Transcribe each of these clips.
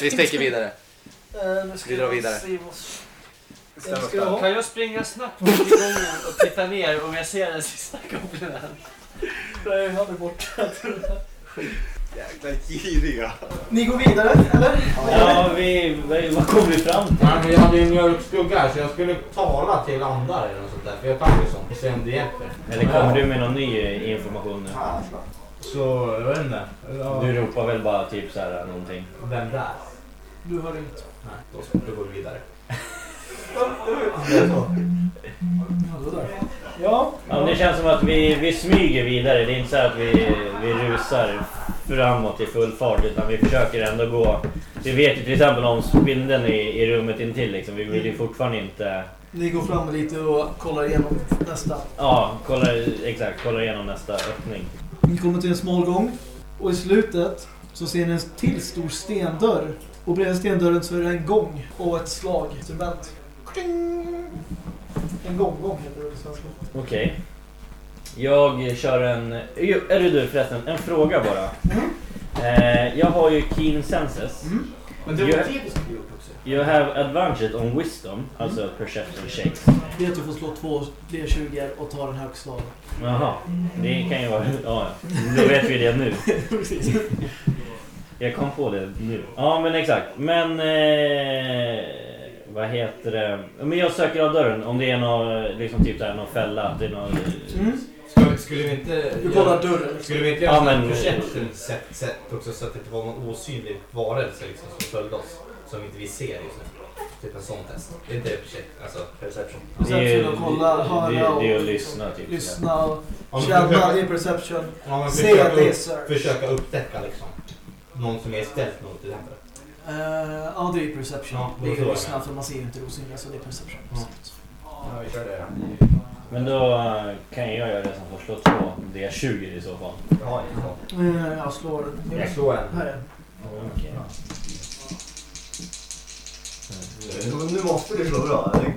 Vi sticker vidare. Eh, nu ska Vi drar vidare. se jag? Kan jag springa snabbt till gången och titta ner om jag ser den sista goblinen? Nej, han är borta. Jäkla giriga. Ni går vidare, eller? Ja, vi, vad- vad kom vi fram till? Nej, men jag hade ju en mjölkskugga här så jag skulle tala till andar eller något sånt där. För jag kan ju sånt se om det hjälper. Eller kommer du med någon ny information nu? Så, jag vet inte. Ja, Du ropar väl bara typ så här någonting? Vem där? Du hör inte. Nej, då, ska- då går vi vidare. Ja. Ja, det känns som att vi, vi smyger vidare. Det är inte så att vi, vi rusar framåt i full fart utan vi försöker ändå gå. Vi vet ju till exempel om spindeln i, i rummet intill liksom. Vi vill ju fortfarande inte... ni går fram lite och kollar igenom nästa. Ja, kolla, exakt. Kolla igenom nästa öppning. Ni kommer till en smal gång och i slutet så ser ni en till stor stendörr. Och bredvid stendörren så är det en gång och ett slaginstrument. Kling! En gånggång heter det på svenska. Okej. Jag kör en... Jo, Är det du förresten? En fråga bara. Eh, jag har ju keen senses. Men det var var det du skulle gjort också. You have advantage on wisdom, alltså perception checks. Det är att du får slå två D20 och ta den högst slagen. Jaha, det kan ju vara... Ja. Då vet vi det nu. Precis. Jag kom på det nu. Ja, men exakt. Men... Eh, vad heter det? Men jag söker av dörren om det är någon, liksom typ någon fälla. Det är någon, Mm. Skulle, vi inte... Du kollar dörren. Skulle vi inte göra ja, men- perception set, set också så att det inte var någon osynlig varelse liksom, som följde oss? Som inte vi ser just nu. Typ en sån test. Det är inte det perception? Alltså perception? det är, Perception och kolla, höra det, och det är att liksom lyssna typ. lyssna och Ja, känna. försöka- Det är perception. Ja, Se försöka, det är search. försöka upptäcka liksom. Någon som är ställt mot till exempel. Eh, ja, det är perception. Ja, det är lyssna för man ser ju inte det osynliga så det är perception. Ja. Ja, vi kör det. Men då eh, kan jag göra det som får slå två D20 i så fall. Ja, ja. Eh, jag slår. Jag slår en. Här är. Okej. Nu måste du slå bra. eller?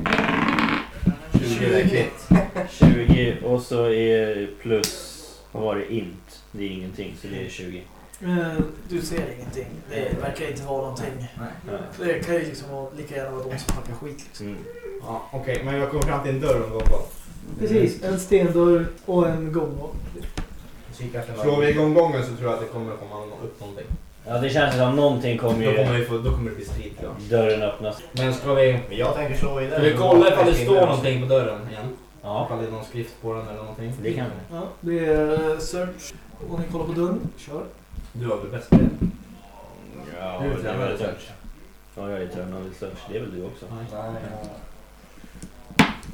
20 är kvitt. 20 och så är plus... Vad var det? Int. Det är ingenting så det är 20. Eh, du ser ingenting. Det verkar inte vara någonting. Ja. Det kan ju liksom vara, lika gärna vara de som snackar skit. Liksom. Mm. Ja, Okej, men jag kommer fram till en dörr och går på. Precis, en stendörr och en gång. Slår vi igång gången så tror jag att det kommer komma upp någonting. ja, det känns som någonting kommer Då kommer, ju... vi få, då kommer det bli strid tror jag. Dörren öppnas. Men ska vi... Men jag tänker slå vidare. Ska vi kolla ifall det står någonting på dörren igen? Ja, Ifall det är någon skrift på den eller någonting? det kan vi. Ja, det är eh, search. Och ni kollar på dörren. Kör. Du har väl bäst på det? Ja, tränar är du väl search? Ja, jag är tränad i search. Det är väl du också? Nej, jag-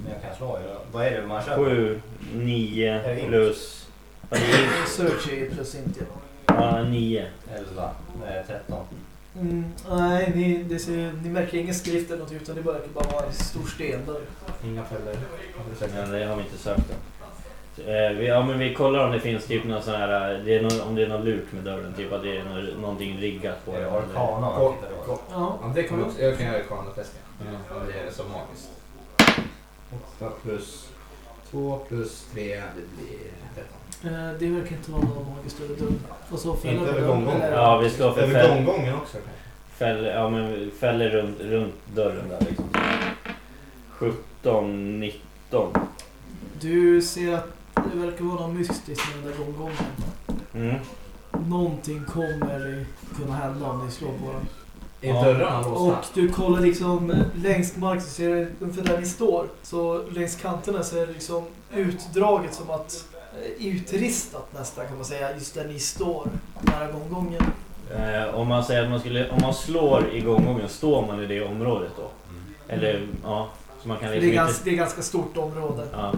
Men jag kan slå. ju. Vad är det man kör? 7, 9 plus... Det är- Search är plus inte. Ja, 9. 11. Det är 13. Mm, nej, ni, det ser, ni märker ingen skrift eller något utan det verkar bara vara en stor stendörr. Inga fällor. Men det har vi inte sökt då. Eh, vi, ja, men vi kollar om det finns typ någon sån här... eh, Det är någon, om det är någon lurt med dörren. Typ att det är någon, någonting riggat på det den. arkana man tittar på? ko- Ja. Ja, det kan vi också. Jag kan göra Karna test ja. Om det är så magiskt. 8 plus 2 plus 3, det blir 13. Eh, det verkar inte vara någon magisk större dörr. Och så fäller Inte på över gånggång. eller- Ja, vi slår för Över fäll, gånggången också kanske? fäll, ja, men fäller runt, runt dörren där liksom. 17, 19. Du ser att det verkar vara något mystiskt med den där gånggången. Mm. Någonting kommer kunna hända om ni slår på den. Är Ja. dörrarna Och låsta? du kollar liksom eh, längs marken, så ser du ungefär där ni står. Så längs kanterna så är det liksom utdraget som att eh, utristat nästan kan man säga, just där ni står, nära gånggången. Eh, om man säger att man skulle, om man slår i gånggången, står man i det området då? Eller ja, så man kan Det liksom är, inte... ganska, det är ganska stort område. Ja.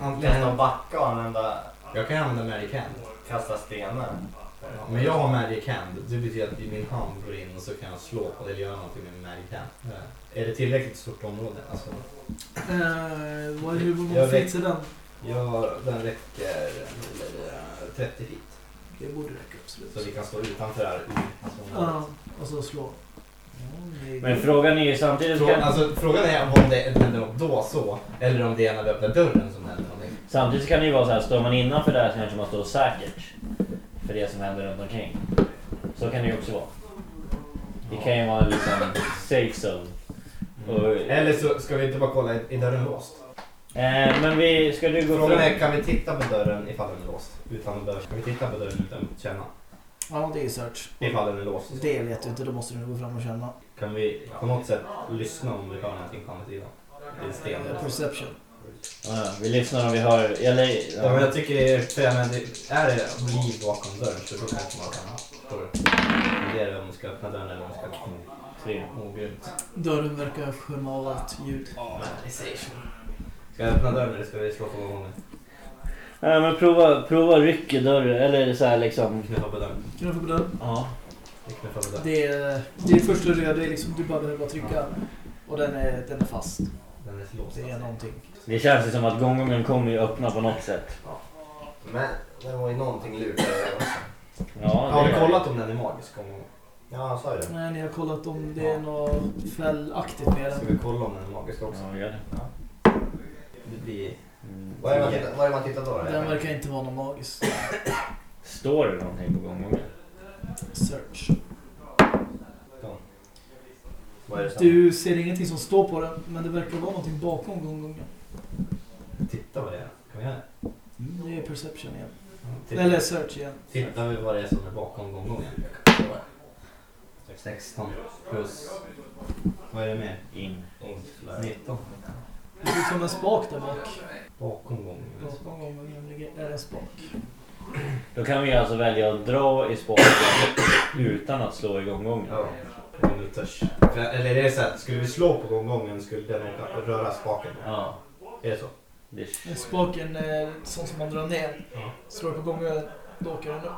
antingen, backa och använda, jag kan använda Magic Hand. kasta stenar. Ja, Men jag har Magic Hand. Det betyder att min hand går in och så kan jag slå på det eller göra någonting med Magic Hand. Eh, Är det tillräckligt stort område? Alltså, Eh, vad är hur många feet är den? ja, den räcker eh, 30 feet. Det borde räcka absolut. Så vi kan stå utanför det här. Alltså, Ja, och så slå. Ja, Men frågan är ju samtidigt... Frågan, alltså, frågan är om det händer något då så, eller om det är när vi öppnar dörren som händer någonting. Samtidigt kan det ju vara så här, står man innanför där så kanske man står säkert för det som händer runt omkring. Så kan det ju också vara. Det kan ju vara liksom safe zone. Och, Eller så ska vi inte bara kolla, är dörren låst? eh, men vi, ska du gå Frågan fram? är, kan vi titta på dörren ifall den är låst? Utan att behöva, kan vi titta på dörren utan att känna? Ja, det är search. Ifall den är låst. Det vet du inte, då måste du gå fram och känna. Kan vi på något sätt lyssna om vi hör någonting på andra sidan? Det är en sten. Perception. Ja, vi lyssnar om vi hör... Eller, Ja, men ja. jag tycker det men det, är det liv bakom dörren så då kanske man kan? Det det om man ska öppna dörren eller om man ska... Tre. Åh grymt. Dörren verkar skärma av allt ljud. Ska jag öppna dörren eller ska vi slå på gången? Ja, men prova, prova ryck i dörren. Eller så här liksom... Knuffa på dörren. Få på dörren? Ja. Det är, det är första du gör, det är liksom, du bara behöver bara trycka. Och den är, den är fast. Det är någonting. Det känns ju som att gånggången kommer ju öppna på något sätt. Men det var ju någonting lurt där också. Ja, Har vi kollat om den är magisk? Om, Ja, han sa ju det. Nej, ni har kollat om det är något fällaktigt med ska den. vi kolla om den är magisk också? Ja, gör det. Det blir... Mm. Vad är det man tittar, vad är det man tittar på då? Den verkar inte vara någon magisk. Står det någonting på gånggången? Search. Vad är det som... Du ser ingenting som står på den, men det verkar vara någonting bakom gånggången. Titta vad det är. Kan vi göra det? Det är perception igen. Titta, Eller search igen. Titta vi vad det är som är bakom gånggången. 16 plus... Vad är det mer? In. 19. Det ser ut som en spak där bak. Bakom gången. Bakom ligger är en spak. Då kan vi alltså välja att dra i spaken utan att slå igång gången. Ja. Minuters. För- Eller är det så att skulle vi slå på gånggången skulle den åka- röra spaken? Ja. Är det så? Det, Spaken är sån som man drar ner. Ja. Slår på gången, då åker den upp.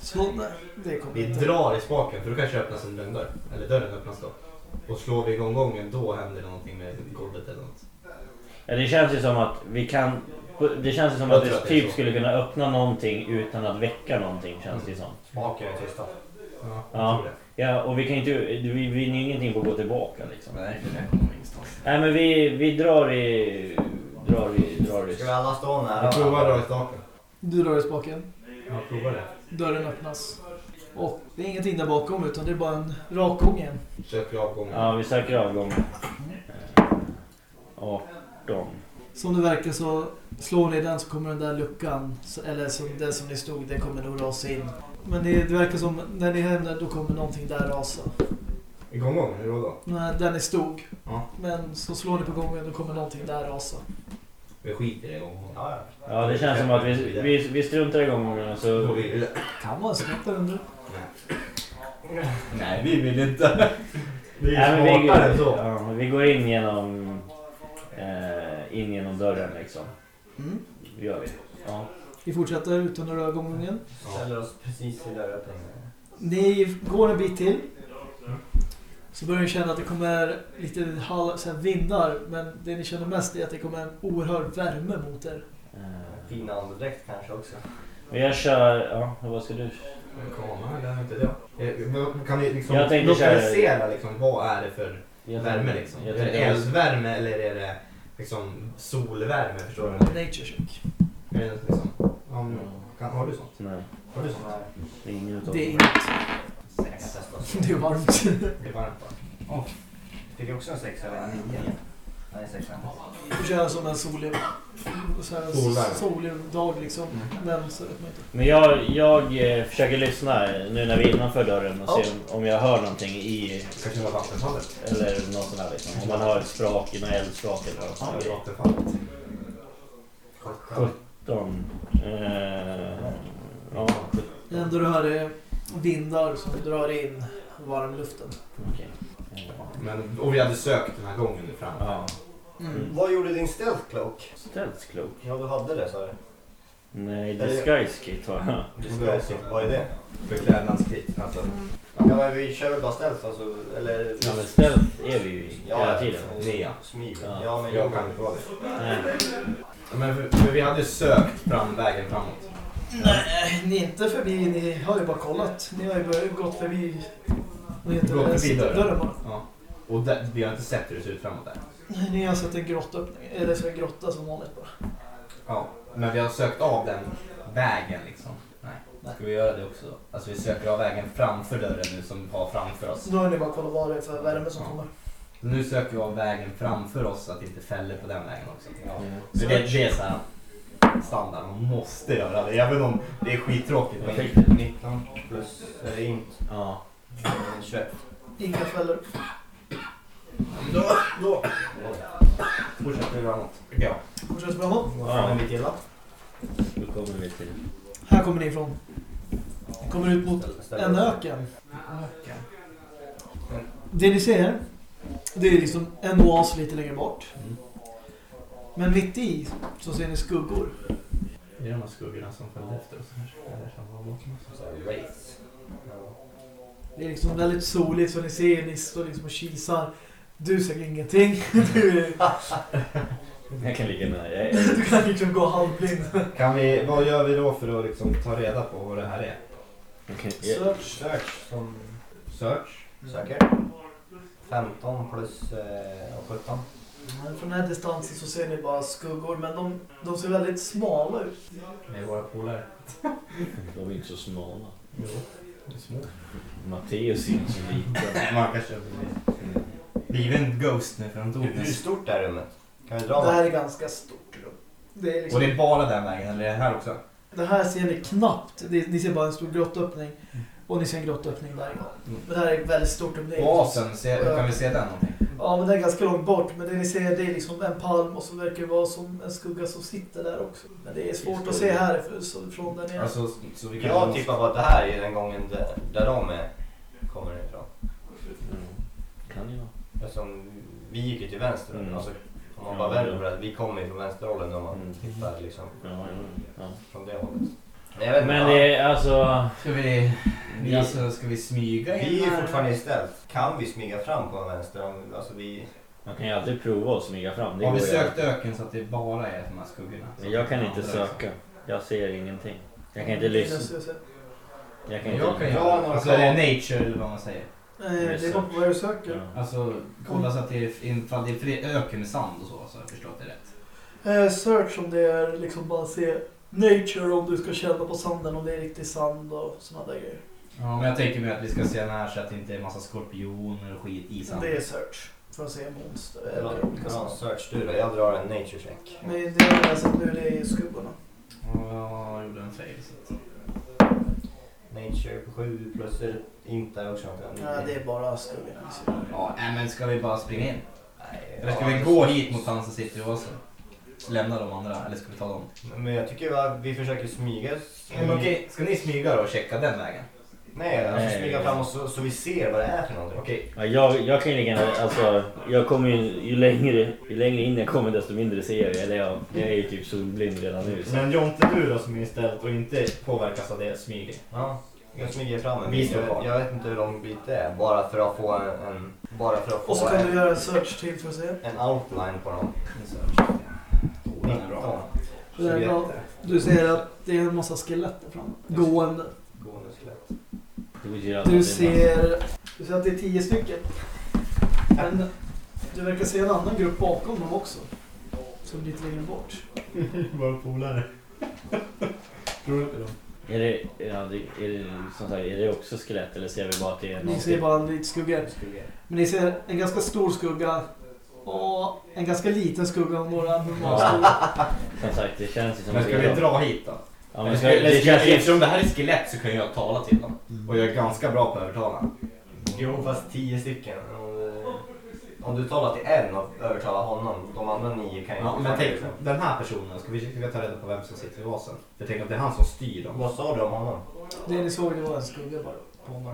Så nej, det kommer Vi inte. drar i spaken för då kanske det öppnas en dörr. Eller dörren öppnas då. Och slår vi igång gången då händer det någonting med golvet eller något. ja, det känns ju som att vi kan... Det känns ju som Jag att tror vi att det är typ så. skulle kunna öppna någonting utan att väcka någonting känns det som. Spaken är tysta. Ja, Ja. tror det. Ja, och vi kan inte... Vi vinner ju ingenting på att gå tillbaka liksom. Nej, det kommer ingenstans. Nej men vi, vi drar i... Drar i... Drar i... Ska vi alla stå nära Vi provar varandra? dra i staken. Du drar i spaken. Ja, prova det. Dörren öppnas. Och det är ingenting där bakom utan det är bara en rak gång igen. Söker avgången. Ja, vi söker avgången. Eh, 18. Som det verkar så slår ni den så kommer den där luckan, så- eller som den som ni stod, den kommer nog rasa in. Men det, det verkar som när ni händer då kommer någonting där rasa. Igång gången, hur då? Nej, där ni stod. Ja. Men så slår ni på gången då kommer någonting där rasa. Vi skiter i gången. Ja, ja. Ja, det känns som att vi, vi, vi struntar i gången så... går Kan vara så där under. Nej, vi vill inte. Vi Nej, är men vi, än så. ja, vi går in genom... Eh, in genom dörren liksom. Mm. Det gör vi. Ja. Vi fortsätter utan att röra gången. Ställer oss precis vid dörröppningen. Ni går en bit till. Så börjar ni känna att det kommer lite hall, så här vindar. Men det ni känner mest är att det kommer en oerhörd värme mot er. Eh, Fin andedräkt kanske också. men jag kör... Ja, vad ska du... Kamera, är inte det. Eh, men Kan vi liksom Jag tänkte köra- lokalisera liksom, vad är det för Jag värme liksom? Jag är det tänkte- eldvärme eller är det liksom solvärme? Förstår du? Nature check. Är det liksom, ja, men, kan, har du sånt? Nej, Har du sånt? det är ingen utav Det är dem. inget. Sex. Det är varmt. Det är varmt va? Fick jag också en sexa eller en nio? Nej, sexa. Du känner som en solig, så här, Solvärme. solig dag liksom. Men så vet man inte. Men jag, jag eh, försöker lyssna nu när vi är innanför dörren och se om, om jag hör någonting i... Kanske det var vattenfallet? Eller något sånt där liksom. Om man hör ett sprak, något eldsprak eller något Ja, sånt. det var vattenfallet. 17. Eh, ja, 17. Det enda du hör är vindar som drar in varmluften. Okej. Eh, Men, och vi hade sökt den här gången fram. Ja. Mm. Vad gjorde din stealth cloak? Stealth cloak? Ja, du hade det sa du. Nej, disguise kit har jag. Disguise. Vad är det? Beklädnadskit. Alltså. Ja, men vi kör väl bara stealth alltså, eller... Ja men stealth är vi ju i hela tiden. Nea. Smyg. Ja. Ja, men Jag kan inte vara det. Nej. Men för, för vi hade sökt fram vägen framåt. Nej, ni är inte förbi. Ni har ju bara kollat. Ni har ju bara gått förbi... Vad heter Gått det? förbi dörren. dörren bara. Ja. Och där, vi har inte sett hur det ser ut framåt där. Nej, Ni har sett en grottöppning. Eller så en grotta som vanligt bara. Ja. Men vi har sökt av den vägen liksom. Nej. Ska vi göra det också då? Alltså vi söker av vägen framför dörren nu som vi har framför oss. Då är ni bara kolla vad det är för värme som kommer. Nu söker vi av vägen framför oss så att det inte fäller på den vägen också. Mm. För det, det är så här standard, man måste göra det. Även om det är skittråkigt. Jag fick 19 plus eh, int Ja. eh, 21. Inga fällor. då, då fortsätter vi framåt, tycker jag. Fortsätt framåt. Vad är vi till då? Då kommer vi till... Här kommer ni ifrån. Ni kommer ut mot en öken. Det ni ser, det är liksom en oas lite längre bort. Mm. Men mitt i så ser ni skuggor. Det är de här skuggorna som följde efter oss här. Eller som var bakom oss. Det är liksom väldigt soligt så ni ser, ni står liksom och kisar. Du ser ingenting. Du, är, Jag kan ligga med. Jag är... du kan liksom gå halvblind. Kan vi, vad gör vi då för att liksom ta reda på vad det här är? jag- Search. Search som Search? söker. 15 plus eh, och 17. Men Från den här distansen så ser ni bara skuggor men de, de ser väldigt smala ut. Med våra polare? De är inte så smala. Jo, de är små. Matteus är inte så liten. Man kanske blivit en ghost nu för han dog Hur, stort är rummet? Kan vi dra Det något? här är ganska stort rum. Det, är Och liksom, det är bara den vägen, eller är det här också? det här ser ni knappt. Det, ni ser bara en stor grottöppning. Och ni ser en grottöppning där igång. Men det här är väldigt stort. Det är- Oasen, se, kan vi se den någonting? Ja, men den är ganska långt bort. Men det ni ser det är liksom en palm och så verkar det vara som en skugga som sitter där också. Men det är svårt att se här för- så- från där nere. Alltså, så vi kan... Jag tippar på att det här är den gången där, där de är, kommer ifrån. Mm. Kan ju vara. Eftersom vi gick ju till vänster. Mm. Alltså, om man Ja, bara vänder på det. Vi kommer ju från vänsterhållet om man Mm. tittar liksom Ja, ja, ja. från det hållet. Men jag vet inte, Men det är alltså... Ska vi... Vi- alltså, ska vi smyga in vi är ju här? fortfarande i ställt. Kan vi smyga fram på vänster? Om- Alltså vi... Man kan ju alltid prova att smyga fram. Det Har vi går ju sökt alltid. öken så att det bara är de här skuggorna? Men jag kan inte söka. Jag ser ingenting. Jag kan inte är lyssna. jag ser. Jag kan Jag kan inte... Ja, några Alltså är det klar- nature eller vad man säger? Eh, Det är bara på vad du söker. Ja. Alltså kolla så att det är, ifall det är öken med sand och så, så har jag förstått det rätt. Eh, search om det är liksom bara se nature om du ska känna på sanden om det är riktig sand och sådana där grejer. Ja, men jag tänker mig att vi ska se den här så att det inte är massa skorpioner och skit i sanden. Det är search. För att se monster eller Ja, olika ja, saker. search du då. Jag drar en nature check. Men det är det som nu det är i skuggorna. Ja, jag gjorde en fail. Så att... Nature på 7 plus är inte också något. Ja, det är bara skuggorna. Ja, nej, men ska vi bara springa in? Nej, Eller ska ja, vi gå hit mot han som sitter i åsen? Lämna de andra, eller ska vi ta dem? Men jag tycker att vi försöker smyga. Men okej, ska ni smyga då och checka den vägen? Nej, alltså Nej. smyga fram oss så, så vi ser vad det är för någonting. Okej. Ja, jag, jag kan ju lika gärna, alltså, jag kommer ju, ju längre, ju längre in jag kommer desto mindre ser jag. Eller jag, jag är ju typ solblind redan nu. Så. Men Jonte du då som är istället och inte påverkas av det, smyger. Ja, jag smyger fram en bit. Jag, jag vet inte hur lång bit det är. Bara för att få en, en bara för att Och så få kan du en, göra en search till för att se. en outline på dem. Den är bra. Det är bra. Du ser att det är en massa skelett där framme. Gående. Gående skelett. Du är ser, du ser att det är tio stycken. Men du verkar se en annan grupp bakom dem också. Som är lite längre bort. Våra polare. Tror du inte dem? Är det, ja, det, är, det, som sagt, är det också skelett eller ser vi bara att det är Ni ser bara en liten skugga. Men ni ser en ganska stor skugga och en ganska liten skugga och några normalstora. Som sagt, det känns ju som Men ska det vi dra hit då? Ja, men ska, det ska, känns eftersom det här är skelett så kan jag tala till dem. Och jag är ganska bra på att övertala. Jo, fast tio stycken. Om du, om du talar till en och övertalar honom, de andra nio kan ju Ja, men tänk, den här personen, ska vi försöka ta reda på vem som sitter i vasen? För tänker att det är han som styr dem. Vad sa du om honom? Det ni såg det var en skugga bara.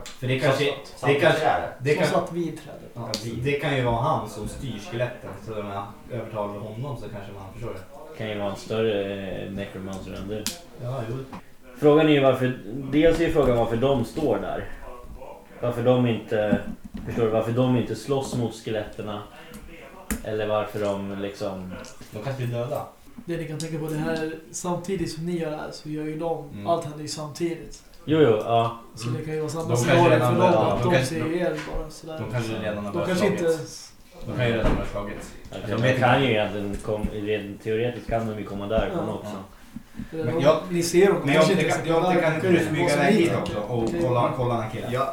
För det kanske... Det Samtidigt kanske... är det. Det Som kan, satt vid trädet. ja, det kan ju vara han som styr skeletten. Så när jag övertalar honom så kanske man förstår det. kan ju vara en större eh, necromancer än du. Ja, jo. Frågan är ju varför, dels är ju frågan varför de står där. Varför de inte, förstår du, varför de inte slåss mot skeletterna. Eller varför de liksom, De kanske blir döda. Det ni kan tänka på det här samtidigt som ni gör det här så gör ju de. Mm. Allt händer ju samtidigt. Jo jo, ja. Så det kan ju vara samma scenario för redan- dem. ja, att de ser ju er bara sådär. De kanske redan har De börjat kanske inte... slagits. De kan ju redan ha slagits. Alltså, De kan ju egentligen, kom, rent teoretiskt kan de ju komma därifrån Ja. också. Men de- jag- ni ser dem. Men jag, kanske jag, jag, kan inte du smyga iväg hit också och kolla, kolla den här killen? Jag,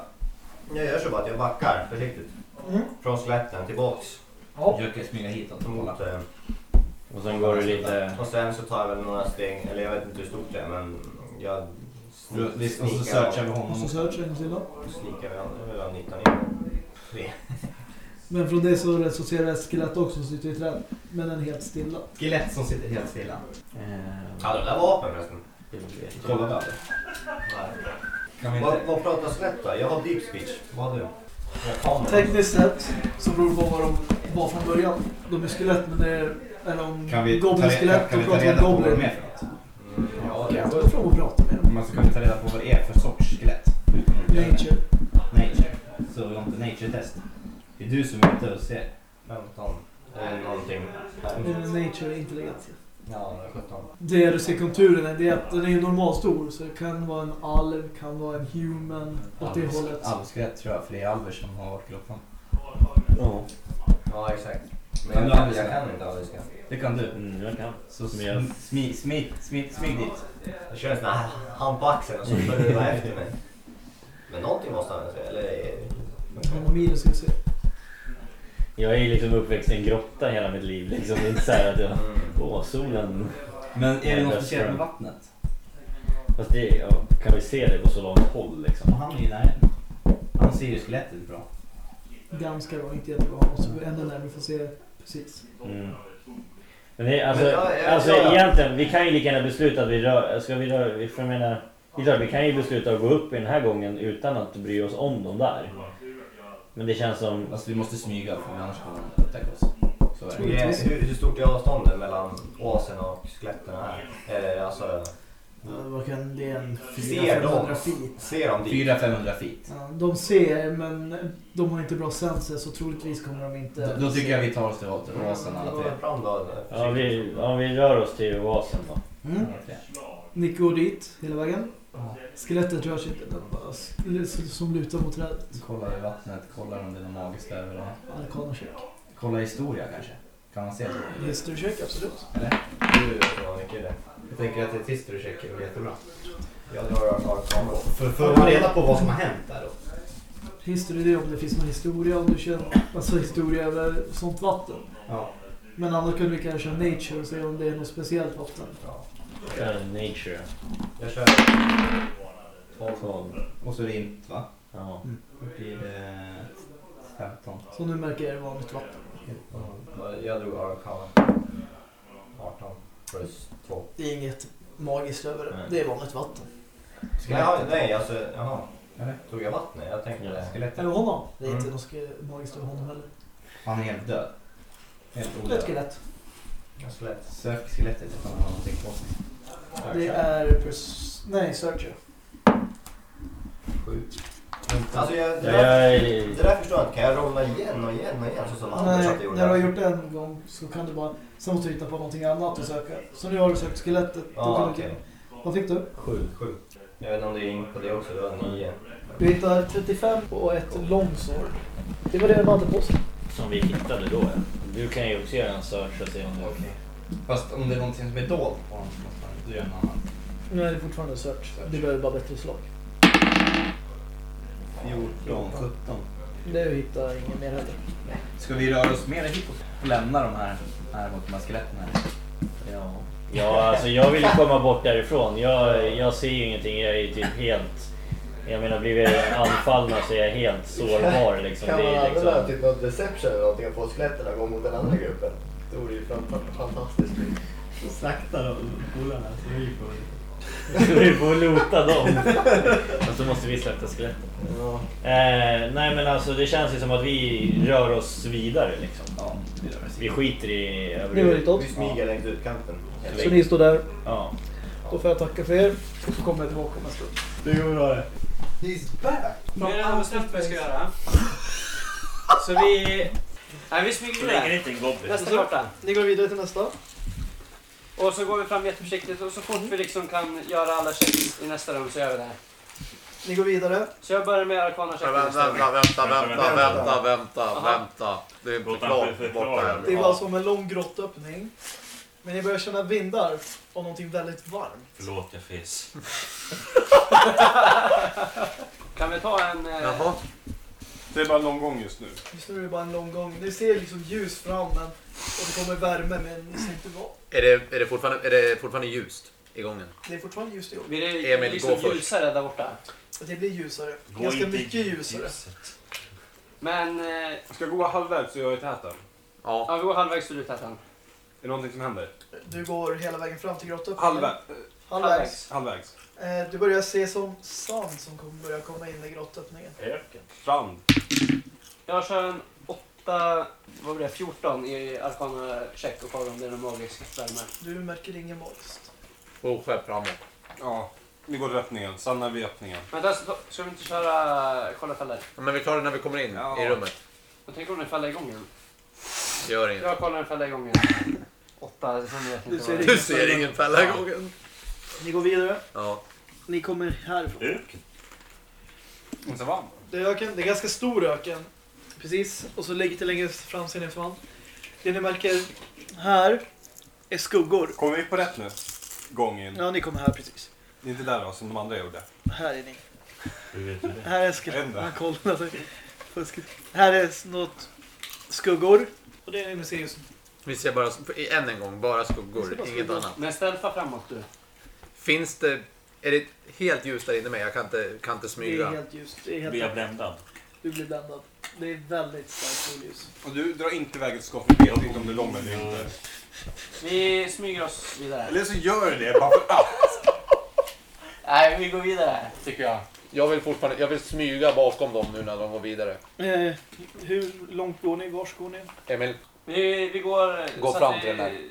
jag gör så bara att jag backar försiktigt. Mm. Från skeletten tillbaks. Ja. Kan smyga hit och kolla. Eh, Och sen går du lite... Och sen så tar jag väl några steg, eller jag vet inte hur stort det är men jag Vi- vi- Och så searchar vi Och honom. så searchar en till då. Sneakar vi honom, jag 19 in. Tre. Men från det så så ser du ett skelett också som sitter i träd. Men den är helt stilla. Skelett som sitter helt stilla. Eh, Ja, det där var vapen förresten. jag. Kolla där. Vi Vad, inte... vad pratar skelett då? Jag har deep speech. Vad har du? Jag. Tekniskt sett så beror det på vad de var från början. De är skelett men det är... Är de Kan vi ta, goblin-skelett reda, kan då vi ta pratar vi reda på vad de är för något? Mm, ja, jag går. fram och prata så kan vi ta reda på vad det är för sorts skelett. Nature. Nature. Så vi har inte nature-test. Det är du som är ute och ser. 15. Eh, någonting. Nature intelligens. Ja, 17. Det du ser konturen det är att den är normalstor. Så det kan vara en alv, kan vara en human. Åt det hållet. Alvskelett tror jag, för det är alver som har varit grottan. Ja, Ja, exakt. Men Kan jag, du kan, anvisa? jag kan inte alviska. Det kan du. mm, jag kan. Så Men jag- smyg, smyg, smyg, smyg dit. Jag kör en sån här hand på axeln och så följer du bara efter mig. Men någonting måste han väl säga, eller? Har minus ska vi se. Jag är ju liksom uppväxt i en grotta hela mitt liv. Liksom. Det är inte så här att jag... Mm. Åh, solen. Men är det något speciellt med vattnet? Fast det, kan vi se det på så långt håll liksom? Han är ju nära. Han ser ju skelettet bra. Ganska bra, inte jättebra. Måste gå ännu närmare för att se precis. Mm. Men det, alltså, Men ja, ja, alltså ja. egentligen, vi kan ju lika gärna besluta att vi rör... Ska vi röra... vi- För jag menar, det är klart, vi kan ju besluta att gå upp i den här gången utan att bry oss om dem där. Men det känns som... Alltså vi måste smyga för annars kommer de upptäcka oss. Så är det. Hur, hur stort är avståndet mellan åsen och skeletten här? Är det alltså... Vad kan det är en Ser 400-500 de? feet. Ser de dit? 400-500 feet. Ja, de ser, men de har inte bra sense så troligtvis kommer de inte... Då, då tycker jag vi tar oss till oasen alla tre. Fram då. Ja, vi, ja, vi rör oss till oasen då. Mm. Ni går dit hela vägen. Ja. Skelettet rör sig inte, den bara sk- som lutar mot trädet. Kollar i vattnet, kollar om det är något magiskt över det. Arkana-check. Kolla historia kanske. Kan man se det? History check, absolut. Eller? Du vad mycket det. Jag tänker att ett history check är väl jättebra. Jag drar arkana. För, för att få reda på vad som har hänt där då. History det är om det finns någon historia, om du känner alltså historia över sånt vatten. Ja. Men annars kan du kanske köra nature och se om det är något speciellt vatten. Uh, nature. Jag kör. 12. Och så är det inte va? Ja. Då blir det 15. Så nu märker jag det vanligt vatten. Jag drog arkana. 18 plus 2. Det är inget magiskt över det. Nej. Det är vanligt vatten. Ja, nej, alltså, jaha. Eller? Tog jag vattnet? Jag tänkte Ja. Skelettet. Över honom? Det är Mm. inte något ske- magiskt över honom heller. Han är helt död. Helt Det är ett odöd. skelett. Ganska lätt. Sök skelettet ifall han har någonting på sig. Det är... Pers- nej, searcher. Sju. Alltså jag, det, där, jag, det där förstår jag inte. Kan jag rolla igen och igen och igen så som Anders Nej, alltid gjorde? när du har gjort det en gång så kan du bara... Sen måste du hitta på någonting annat att söka. Så nu har du sökt skelettet. Ja, du okej. Vad fick du? Sju. Sju. Jag vet inte om det är in på det också. Det var nio. Du hittar 35 och ett longsword. Det var det de hade på sig. Som vi hittade då ja. Du kan ju också göra en search och se om du... Okej. Fast om det är någonting som är dolt på honom man inte göra en annan. Är det fortfarande search. Du behöver bara bättre slag. 14, 17. Du hittar ingen mer heller. Ska vi röra oss mer hitåt? Och lämna de här, här mot de här skeletten här? Ja. ja, alltså jag vill ju komma bort därifrån. Jag, jag ser ju ingenting. Jag är ju typ helt... Jag menar, blir vi anfallna så är jag helt sårbar liksom. Kan man använda liksom... typ något deception eller någonting och få skeletten att gå mot den andra gruppen? Det vore ju fan- fantastiskt. Slakta de polarna så vi får... vi får lota dem. Och så måste vi slakta skeletten. Ja. Eh, nej men alltså det känns ju som att vi rör oss vidare liksom. Ja, det Vi skiter i Det var ditåt. Vi smyger längs utkanten. Så ni står där. Ja. Då får jag tacka för er. Och så kommer jag tillbaka om en stund. Det går bra det. He's back! Mer än bestämt vad vi ska göra. Så vi... Nej, vi smyger det är goblin. Nästa karta. Ni går vidare till nästa. Och så går vi fram jätteförsiktigt och så fort vi liksom kan göra alla checks i nästa rum så gör vi det här. Ni går vidare. Så jag börjar med arkana check i Vänta, nästa rum. vänta, vänta, vänta, vänta, Aha. vänta. Det är inte klart borta Det än. var som en lång grottöppning. Men ni börjar känna vindar och någonting väldigt varmt. Förlåt, jag fes. Kan vi ta en... Eh, Jaha. Det är bara någon gång just nu. Just nu är det bara en lång gång. Ni ser liksom ljus fram men, och det kommer värme men ni ser inte vad. Är det, är, det fortfarande, är det fortfarande ljust i gången? Det är fortfarande ljust i år. blir det Emil, liksom gå ljusare där borta? Det blir ljusare. Gå Ganska inte i mycket ljusare. ljuset. Men... Eh, Ska jag gå halvvägs så jag är täten? Ja. ja, vi går halvvägs till uttätan. Är det någonting som händer? Du går hela vägen fram till grottan. Halvvä Halvvägs. halvvägs. Eh, du börjar se som sand som kommer börja komma in i grottöppningen. Öken. Strand. Jag kör en 8... Vad blir det? 14 i Arcana-check och kollar om det är någon magisk värme. Du märker ingen magiskt. Oskepp framåt. Ja. Vi går till öppningen. Stannar vid öppningen. Vänta, så- ska vi inte köra kolla fällor? Ja, Men vi klarar det när vi kommer in Ja. i rummet. Jag tänker om det faller igång igen. Gör inget. Jag kollar en fälla igång igen. Åtta, sen vet jag Du inte ser vad det är. Du ser ingen fälla gången. Ni går vidare. Ja. Ni kommer härifrån. Öken. Så varm. Det är, öken, det är ganska stor öken. Precis. Och så lite längre fram ser ni fram. Det ni märker här är skuggor. Kommer vi på rätt nu? Gång in. Ja, ni kommer här precis. Det är inte där då, som de andra gjorde. Här är ni. Hur vet du det? Här är skuggor. Han kollar. Fuskigt. Här är något skuggor. Och det är ni ser just Vi ser bara, än en gång, bara skuggor. Inget annat. Men ställfa framåt du. Finns det, är det helt ljust där inne med? Jag kan inte, kan inte Det är smyga. helt ljust. Det är helt Blir jag bländad? Du blir bländad. Det är väldigt starkt solljus. Och du drar inte iväg ett skott. Vi vet inte om det är lång eller inte. Vi smyger oss vidare. Eller så gör du det bara för att. Nej, vi går vidare tycker jag. Jag vill fortfarande, jag vill smyga bakom dem nu när de går vidare. Eh, hur långt går ni? Vars går ni? Emil, Vi, vi går... Gå så fram att till vi den där.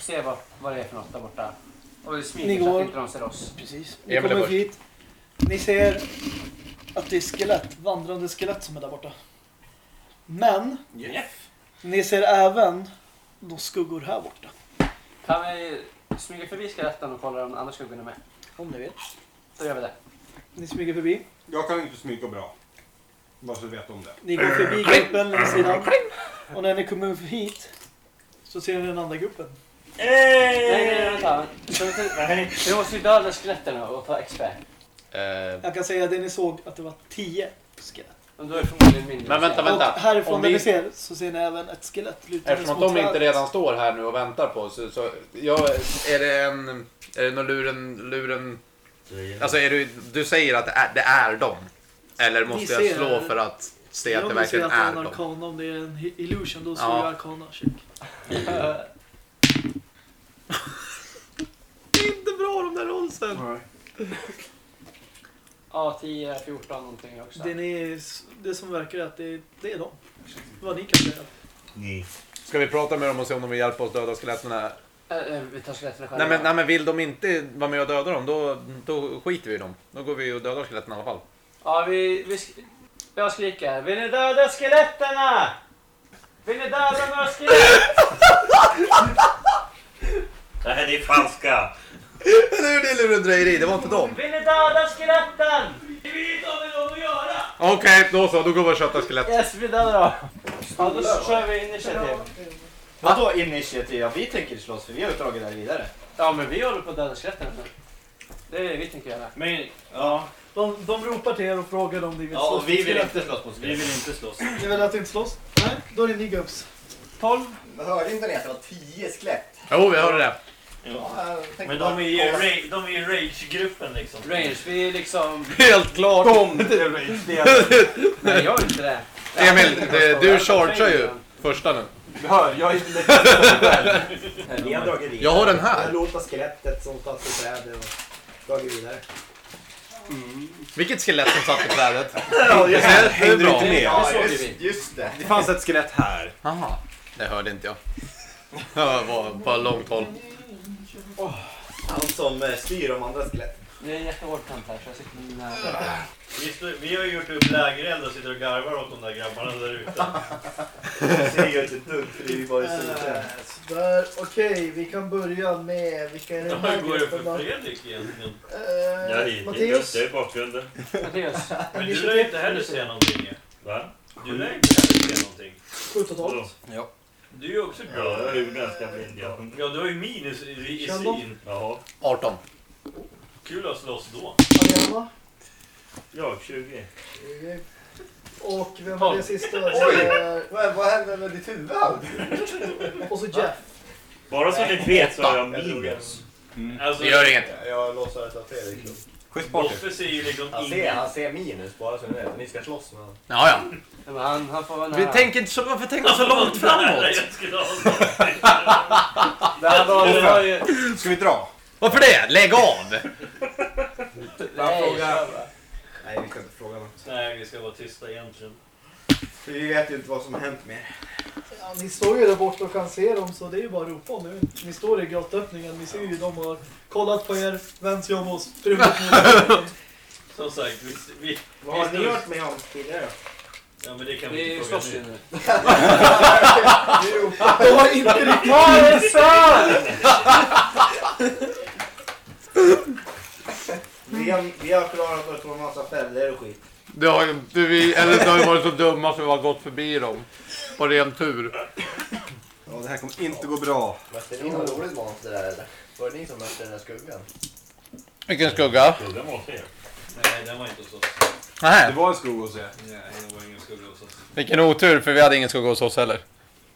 Ser vad, vad det är för något där borta. Och vi smyger Ni så går- att inte de ser oss. Precis. Ni Emil är kommer först. hit. Ni ser att det är skelett, vandrande skelett som är där borta. Men ni ser även de skuggor här borta. Kan vi smyga förbi skeletten och kolla om de andra skuggorna är med? Om ni vet. Då gör vi det. Ni smyger förbi. Jag kan inte smyga bra. Bara så du vet om det. Ni går förbi gruppen längs sidan. Och när ni kommer hit så ser ni den andra gruppen. Nej, nej, Hey! vänta. Vi- måste ju döda skeletten och ta XP. eh, Jag kan säga att det ni såg att det var 10 skelett. Men då är det förmodligen mindre. Men vänta, Och vänta. härifrån Om där vi- ni ser så ser ni även ett skelett lutandes Eftersom att mot de inte trädet. redan står här nu och väntar på oss. Så, så, jag, är det en... Är det någon luren... luren alltså är du, du säger att det är, det är dem? Eller måste jag ser- slå för att se att Ja, det om du ser verkligen att det är är en dem? arkana, om det är en hi- illusion, då slår Ja. du arkana check. Inte bra de där rollsen! Ja, 10, 14 någonting också. Det, ni, det som verkar är att det, det är dem. Vad ni kan säga. Ni. Ska vi prata med dem och se om de vill hjälpa oss döda skeletten här? Äh, äh, vi tar skeletten själva. Nej men, nej men vill de inte vara med och döda dem, då, då skiter vi i dem. Då går vi och dödar skeletten i alla fall. Ja, vi, vi sk- jag skriker. Vill ni döda skeletterna? Vill ni döda några skelett? Det här är falska. Eller hur det är lurendrejeri, det var inte dem. Vill ni döda skeletten? Vi vet vad vi har att göra. Okej, då så, då går vi och köttar skelett. Yes, vi dödar dem. Ja, då kör vi initiativ. Vadå initiativ? Ja, vi tänker slåss för vi har ju dragit det här vidare. Ja, men vi håller på att döda skeletten. Det är det vi tänker göra. Men, ja. De, de ropar till er och frågar om ni vill Ja, slåss och vi mot vill skeletten. inte slåss mot Vi vill inte slåss. Ni vill att inte slåss? Nej, då är det ni gubbs. 12. Men hörde inte ni att det var tio skelett? Jo, vi hörde det. Ja. jag tänkte Men de är ju ra- de är ju rage-gruppen liksom. Range, vi är liksom... Helt klart. Det är rage. Nej, jag är inte det. Emil, det, du chargear ju första nu. Du hör, jag är inte lätt. Vi har dragit vidare. Jag har den Jag här. låter skelettet som tas i trädet och dragit vidare. Vilket skelett som satt i trädet? Ja, Det är Hängde du bra. inte med? Ja, såg just, just det. Det fanns ett skelett här. Aha, det hörde inte jag. Jag var på långt håll. Han som eh, styr de andra skeletten. Det är jättehårt kant här så jag sitter nära. Vi, står- vi har ju gjort upp lägereld och sitter och garvar åt de där grabbarna där ute. Det ser ju inte ett dugg för det är ju bara i solsken. Eh, Sådär, okej, vi kan börja med... Vilka är det här går det för? Fredrik egentligen? Eh, Ja, det är Matteus? det är bakgrunden. Matteus. Men du lär ju inte heller se någonting ju. Va? Du lär ju inte heller se någonting. Sju totalt. Vadå? Du är ju också Ja, jag är glad. ju ganska blind ja. Ja, du har ju minus i, i Känn syn. Ja, 18. Kul att slåss då. Ariana. jag 20. Och vem är det sista? Oj! Vad, vad hände med ditt huvud? Och så Jeff. Bara så ni vet så har jag minus. Alltså, Det gör inget. Jag låtsades att Fredrik Schysst party. Boffe ser ju liksom Han ser, ingen... han ser minus bara så ni vet. Ni ska slåss med honom. Ja, ja. Men han, han får vara Vi nära. tänker inte så, varför tänker vi så långt framåt? Nej, jag skulle ha sagt. Det här var, det var ju... Ska vi dra? Varför det? Lägg av! Nej, fråga. Nej, vi ska inte fråga något. Nej, vi ska vara tysta egentligen. Vi vet ju inte vad som har hänt mer. Ja, ni står ju där borta och kan se dem så det är ju bara att ropa nu. Ni står i grottöppningen, ni ser ju de har kollat på er, vänt sig om och sprungit mot. Som sagt, vi... vi Vad har ni hört med om tidigare? Ja, men det kan vi Vi inte fråga slåss ju nu. De har inte riktigt... Vad är det sant? Vi har, vi har klarat oss från massa fällor och skit. Det har ju, det vi, eller det har ju varit så dumma så vi har gått förbi dem. På ren tur. Ja, det här kommer inte gå bra. Mötte ni något roligt monster där eller? Var det ni som mötte den där skuggan? Vilken skugga? Skuggan måste jag. Nej, den var inte hos oss. Det var en skog hos er. Nej, det var ingen skugga hos oss. Vilken otur för vi hade ingen skugga hos oss heller.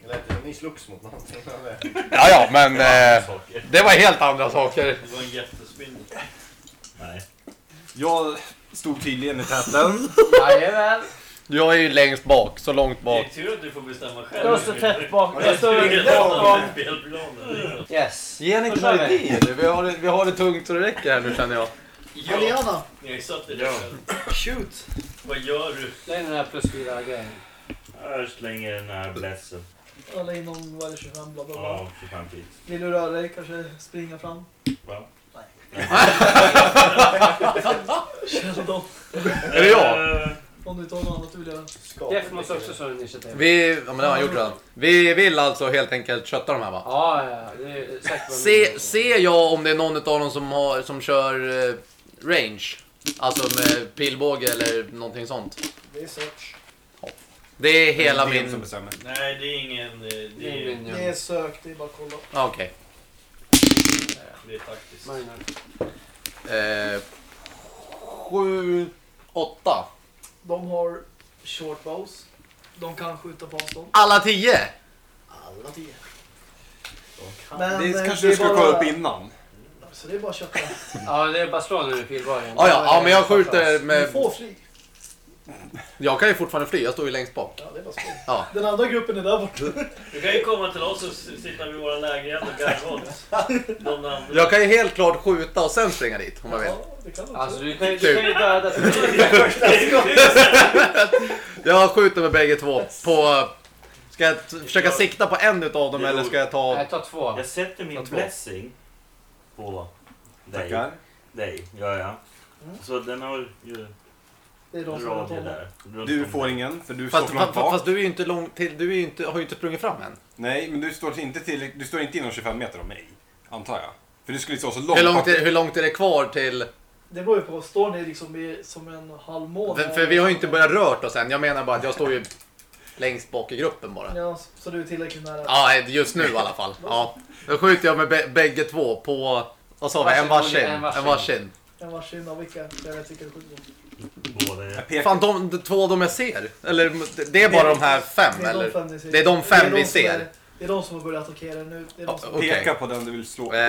Det lät som ni slogs mot någonting. Ja, ja, men eh, Saker. det var helt andra saker. Det var en jättespindel. Nej. Jag stod tydligen i täten. Jajamän. Jag är ju längst bak, så långt Det bak. är tur att du får bestämma själv. Jag står tätt bak. Jag står bakom bak. Yes. Ge inte Då kör vi. idéer. Vi har, det- vi har det tungt så det räcker här nu känner jag. Ja, Aliana, ni har ju satt er där Ja. själv. shoot. Vad gör du? Lägg den här plus fyra grejen. Jag slänger den här blessen. Alla inom, vad är det, 25 bla bla bla. Ja, 25 feet. Vill du röra dig, kanske springa fram? Va? Sheldon, Är det jag? Eh, om du tar något annat du vill göra. Jeff måste också slå initiativ. Vi, ja men det har han gjort redan. Vi vill alltså helt enkelt kötta de här va? Ja, ja, det är säkert vad Se, ser jag om det är någon av dem som, har, som kör eh, range? Alltså med pilbåge eller någonting sånt. Det är search. Det är hela Det är som min... bestämmer. Nej, det är ingen... eh, Det Det är Det är sök, det är bara att kolla. Ah, Okej. det är taktiskt. minor. Eh, sju, åtta. De har short bows. De kan skjuta på avstånd. Alla tio? Alla tio. kan. Men, Det eh, kanske du skulle bara- kolla upp innan. Så det är bara att kötta. Ja, det är bara slå nu i pilbågen. Ah, ja, ja, men jag skjuter Du med... får flyg. Jag kan ju fortfarande fly, jag står ju längst bak. Ja, det är bara. Ja. Den andra gruppen är där borta. Du kan ju komma till oss och sitta vid våra läger och garva andra. Jag kan ju helt klart skjuta och sen springa dit om jag vill. Ja, det kan du. Alltså du kan, du kan ju döda... Jag skjuter med bägge två. På... Ska jag t- försöka sikta på en utav dem eller ska jag ta... Nej, ta två. Jag sätter min Jag två. blessing på dig. Tackar. Dig, ja ja. Så den har ju Det är de som radie tolv. där. runt Du om får ingen, för du står Fast, för fast, långt bak. fast du är ju inte lång till, du är ju inte, har ju inte sprungit fram än. Nej, men du står inte, till, du står inte inom 25 meter av mig. Antar jag. För du skulle stå så långt Hur långt, är, hur långt är det kvar till... Det beror ju på. Står ni liksom i, som en halvmåne? För, för vi har ju inte börjat rört oss än. Jag menar bara att jag står ju längst bak i gruppen bara. Ja, så du är tillräckligt nära. Ja, just nu i alla fall. Ja. Då skjuter jag med bä- bägge två på... Vad sa vi? En varsin. En varsin. En varsin. En varsin av vilka? Jag vet vilka du skjuter på. Båda är. Jag pekar. Fan, de, de två de jag ser? Eller det är bara de här fem Det är de eller? fem ser. Det är de fem Det är vi som ser. är- Det är de som har börjat attackera nu. Det är de Ja, som... okej. Peka på den du vill slå. Eh,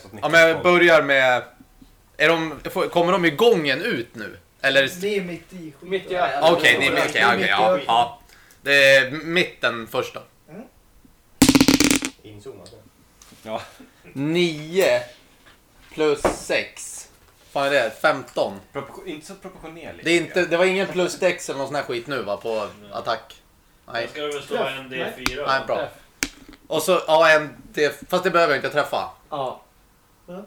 så att ni ja, kan men jag slå. börjar med... Är de, får- kommer de i gången ut nu? Eller? Ni är mitt i skiten. Mitt i är okej, Ni är okej, mitt i ja, öknen. ja. Det är mitten första. Inzoomat. Nio plus sex. Fan är det? 15. Propor- inte så proportionerligt. Det, är inte, det var ingen plus dex eller någon sån här skit nu va på attack? Nej. ska väl slå en D4. Nej, bra. Och så, ja en, det, fast det behöver jag inte träffa. Ja.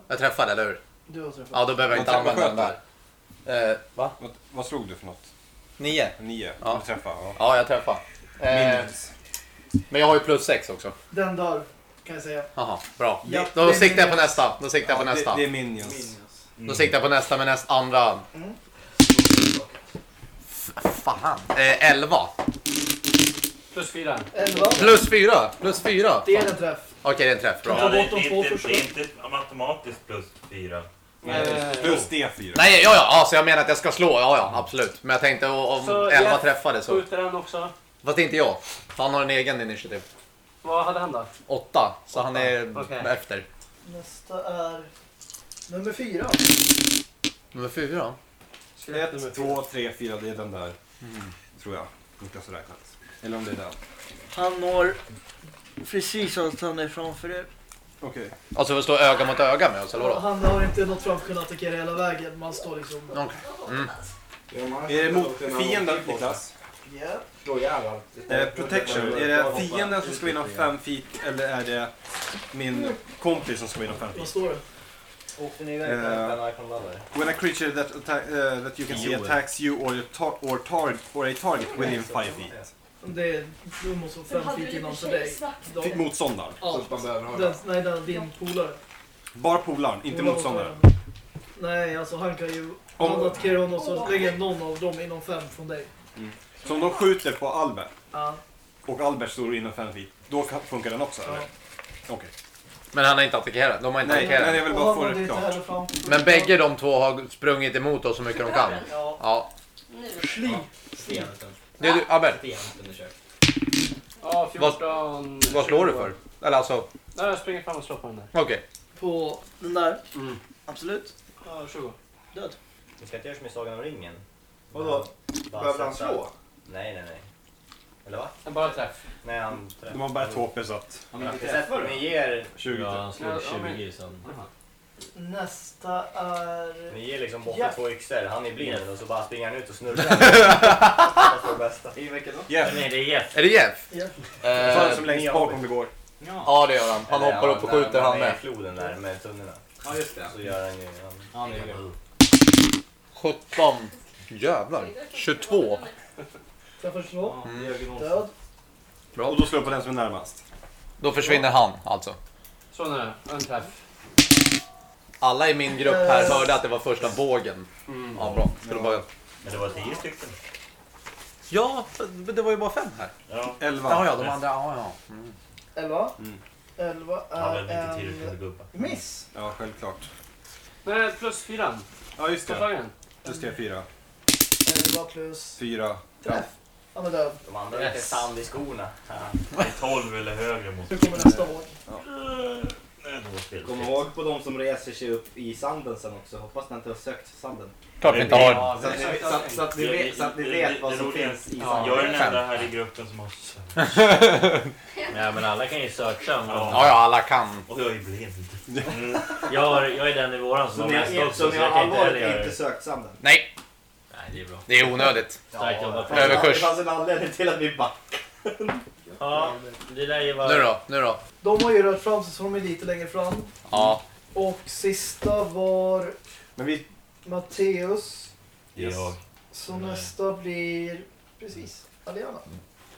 Jag träffade, eller hur? Du har träffat. Ja, då behöver jag inte använda den där. Eh, va? Vad, vad slog du för något? Nio? Nio? Ja. Du träffade? Ja. Ja, jag träffade. Eh, Minus. men jag har ju plus sex också. Den dör, kan jag säga. Jaha, bra. Ja, Då det är siktar jag på nästa. Då siktar jag på nästa. Det, det är minions. Då siktar jag på nästa med nästa andra. F- fan. Eh, 11. Plus fyra. 11. Plus fyra. Plus fyra. Det är en träff. Okej, det är en träff. Ja, Bra. de det, är inte, det är inte matematiskt plus fyra. Eh, Plus D4. Nej, ja, ja, ja, så jag menar att jag ska slå. Ja, ja, absolut. Men jag tänkte om Så 11 jag träffade så... Skjuter den också. Fast inte jag. Han har en egen initiativ. Vad hade han då? Åtta, så han är Okej. efter. Nästa är nummer 4. Nummer fyra. Ett, två, tre, fyra. Det är den där. Tror jag. Niklas har räknat. Eller om det är den. Han når precis att han är framför er. Okej. Alltså vi står öga mot öga med oss, eller vadå? Han har inte nått fram för att kunna attackera hela vägen. Man står liksom... Okej. Mm. Är det mot fienden Niklas? Ja. Allt. Eh, protection. Är det fienden som ska inom 5 feet eller är det min kompis som ska inom 5 Vad feet? står det? Åkte ni iväg Icon Lover? When a creature that, attack, uh, that you can see attacks you or, your tar or, tar or a target within 5 feet. Det är... Du måste fem feet innanför dig. Fick motståndaren. Ja, Man behöver ha den, nej, den, din polare. Bara polaren, inte motståndaren. Nej, alltså han kan ju... Om- Han attackerar honom så länge någon av dem inom fem från dig. Så om de skjuter på Albert Ja. och Albert står inom 5 feet, då funkar den också ja. Okej. Men han har inte attackerat. De har inte Nej, attackerat. men jag vill bara få det klart. Men bägge de två har sprungit emot oss så mycket de kan. Ja. Ja. Sli. Sten. Det är du, Abel, Sten undersök. Ja, 14. vad slår du för? Eller alltså, Nej, jag springer fram och slår på den där. okej. På den där. Mm. Absolut. Ja, 20. Död. Du ska inte göra som i Sagan om ringen. Vadå? Bara Behöver han sätta- slå? Nej, nej, nej. Eller va? En bara träff. Nej, han De har bara ett HP så att... Om inte träffar Ni ger, 20 Ja, han slog Ja, ja, men- 20 sen. Nästa är... ni ger liksom bort Ja. två yxor. Han är blind och så bara springer han ut och snurrar. Jag får det bästa. I vilket då? Jeff. Nej, det är Jeff. Är det Jeff? Ja. Den Eh, som längst bak om det går. ja, det gör han. Han Eller, hoppar ja, upp och skjuter han är med. i floden där med tunnorna. Ja, just det. Så gör han ju... Han, Han är ju 17. Jävlar. 22. Träffar slå. Mm. Död. Och då slår jag på den som är närmast. Då försvinner han alltså. Så nu, en träff. Alla i min grupp här hörde att det var första vågen. Ja, bra. Det var... Men det var tio stycken. Ja, men det var ju bara fem här. Ja. 11. Ja, ja, de andra, ja, ja. Mm. 11. Mm. 11 Han är tillräckligt med en gubbar. miss. Ja, självklart. Nej, plus fyran. Ja, just På det. slagen. Plus det är 4. 11 plus 4. träff. Han är död. de andra har lite sand i skorna. Ja. Det är 12 eller högre mot... Nu kommer nästa våg. Nej, det var fel. Kom ihåg på de som reser sig upp i sanden sen också. Hoppas ni inte har sökt sanden. Klart vi inte har. Så att ni, så, att- så att ni vet, så att ni vet vad som finns i Ja. sanden. Jag är den enda här i gruppen som har sökt. Ja, men alla kan ju searcha. men- Ja. Ja, ja, alla kan. Och jag är blind. Jag, har, jag är den i våran som Så har ni mest har, också, så så ni har jag kan inte heller allvarligt göra inte det. sökt sanden? Nej, Nej, det är bra. det är onödigt. Starkt jobbat. det fanns- Överkurs. Det fanns en anledning till att vi backade. Ja, det ju. Nu då, nu då. De har ju rört fram sig så de är lite längre fram. Ja, Och sista var Men vi... Matteus. Jag. Så nästa blir precis Aliana.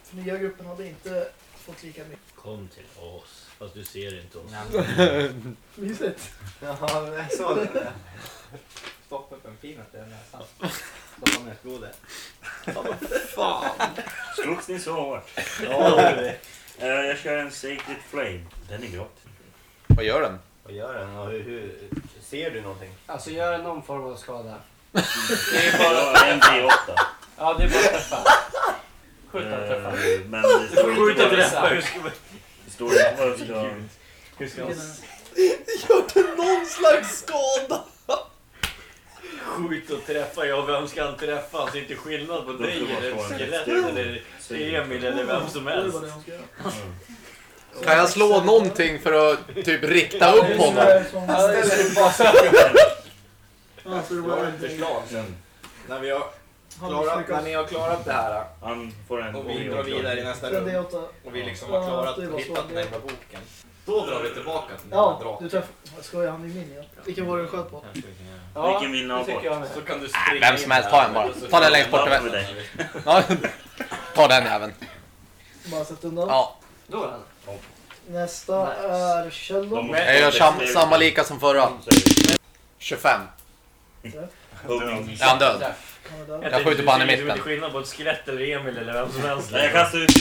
För nya gruppen hade inte fått lika mycket. Kom till oss. Fast du ser inte oss. Mysigt. Ja, jag såg det. Stoppa upp en peanut i näsan. Stoppa ner blodet. Slogs ni så hårt? Ja, det. Eh, Jag kör en Sacred Flame. Den är gratis. vad gör den? Vad gör den? Och hur, hur, ser du någonting? Alltså gör någon form av skada. Det är bara en D8. Ja, det är bara att träffa. Skjuta och träffa. Eh, Men det står Skjut inte och vad träffa. Hur ska man... det står inte vad jag ska... Hur ska man... Gör det någon slags skada? Skjut och träffa. Ja, vem ska han träffa? Ser inte skillnad på dig eller ett skelett eller Emil eller vem som helst. göra. Kan jag slå någonting för att typ rikta upp honom? Jag har ett förslag sen. När, vi har klarat, när ni har klarat det här Han får en och vi drar vidare i nästa rum D8. och vi liksom har klarat och hittat den här boken. Då drar vi tillbaka till den Ja, du draken. träffar. Jag skojar, han är min igen. Vilken var det du sköt på? Ja, Vilken vill ni ha det tycker bort? jag med. Så kan du Nej, springa vem in som helst, där. ta en bara. Ta den längst bort till vänster. Ja, ta den jäveln. Bara sätt undan. Ja, Då är den. Nästa Nice. är Kjellon. Jag gör sam, samma lika som förra. 25. Är han död? Han. Jag skjuter på han i Det är mitten. inte skillnad på ett skelett eller Emil eller vem som helst. Jag kastar ut.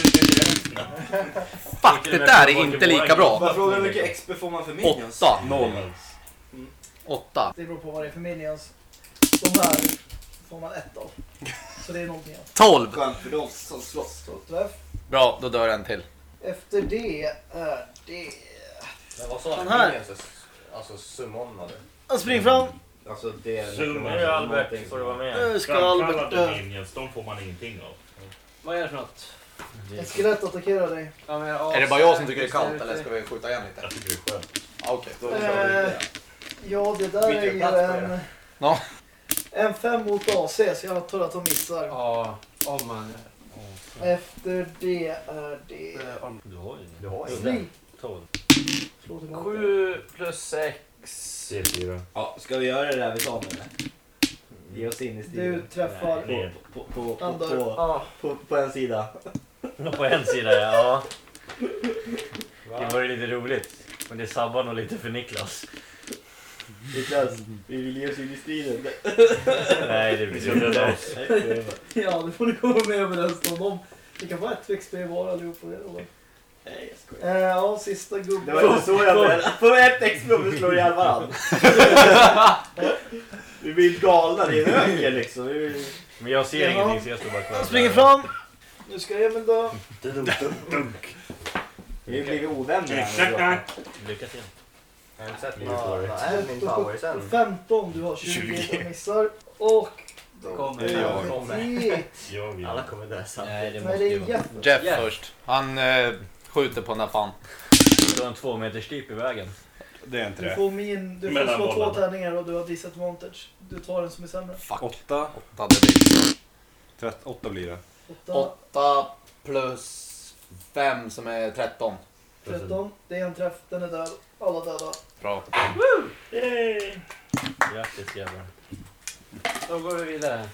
Fuck, det där är inte lika bra. Jag fråga hur mycket XP får man för minions? Åtta. Noll. Åtta. Det beror på vad det är för minions. De här får man ett av. Så det är någonting annat. Tolv. Skönt för de som slåss. Bra, då dör en till. Efter det är det... Men vad sa här. Alltså summonade. Han springer fram. Alltså det Summa. Nu är Albert, får du vara med. Nu ska Albert Framkallade dö. minions, de får man ingenting av. Vad är det för något? Ett skelett attackerar dig. Ja, men Är det bara jag som tycker det är kallt eller ska vi skjuta igen lite? Jag tycker det är skönt. Ja, Okej. Eh, ja, det där Byter är ju plats en... Ja. En fem mot AC, så jag tror att de missar. Ja, om man... Efter det är det... Du har ju Du har ju Sli. 12. Slå tillbaka. Sju plus sex. C4. Ja, ska vi göra det där vi sa nu eller? Ge oss in i Du stilen. träffar. Nej. På, på, på, på, dör. på, Ja. på, på en sida. På en sida ja. Det var ju lite roligt. Men det sabbar nog lite för Niklas. Niklas, vi vill ge oss in i striden. Nej det blir inte. oss. Ja, det får ni komma med överens om. De- Ni kan få ett XP var allihopa. Eh, ja, sista gubben. Det var inte så jag menade. Få ett vi slår ihjäl varandra. Vi blir galna, det är en öken liksom. Vi vill... Men jag ser Jaha. ingenting så jag står bara kvar. Han springer fram. Nu ska Emil dö. Vi har blivit ovänner här. Lycka till. Jag har inte sett min story. Min power sen? 15, du har 20, de missar. Och... Kommer Eh, jag. Kommer. Jag vill. Alla kommer dö sen. Nej det måste ju är vara. Jeff. först. Han eh, skjuter på den där fan. Du har en två meters typ i vägen. Det är inte Du det. får, min, du får Mellan slå två bollarna. tärningar och du har disadvantage. Du tar den som är sämre. Fuck. Åtta. Åtta, det blir. Tret, åtta blir det. 8, Åtta plus fem som är tretton. 13. Det är en träff, den är död. Alla döda. Bra. Grattis grabbar. Då går vi vidare.